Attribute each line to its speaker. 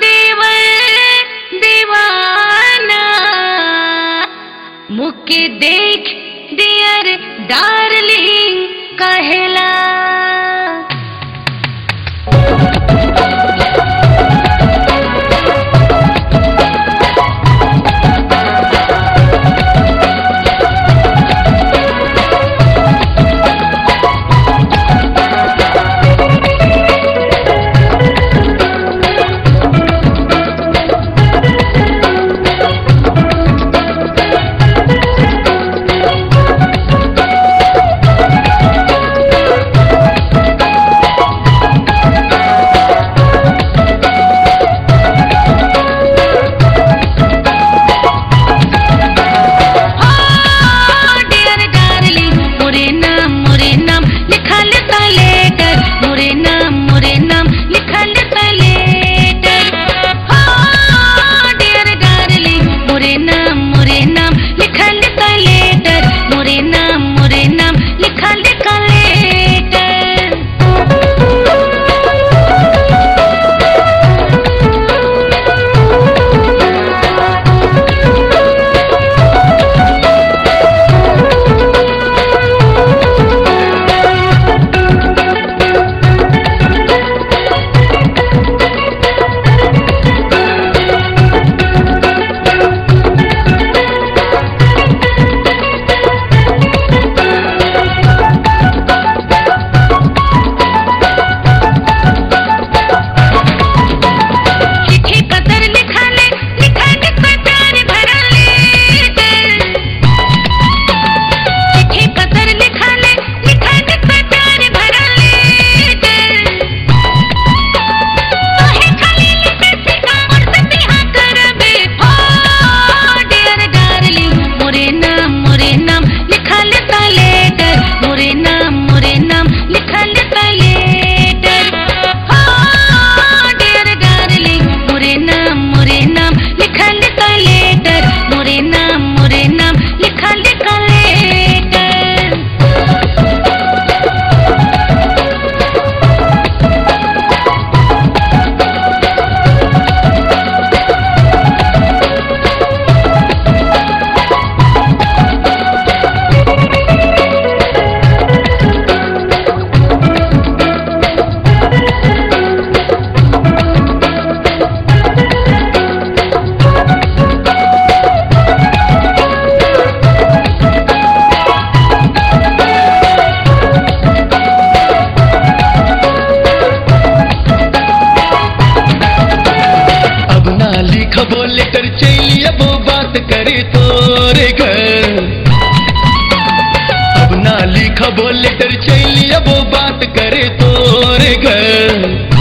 Speaker 1: देवर दीवाना मुके देख दियर डार्लिंग कहला।
Speaker 2: बात करे तोरे घर। अब ना लिखा बोले डर चलिए वो बात करे तोरे घर।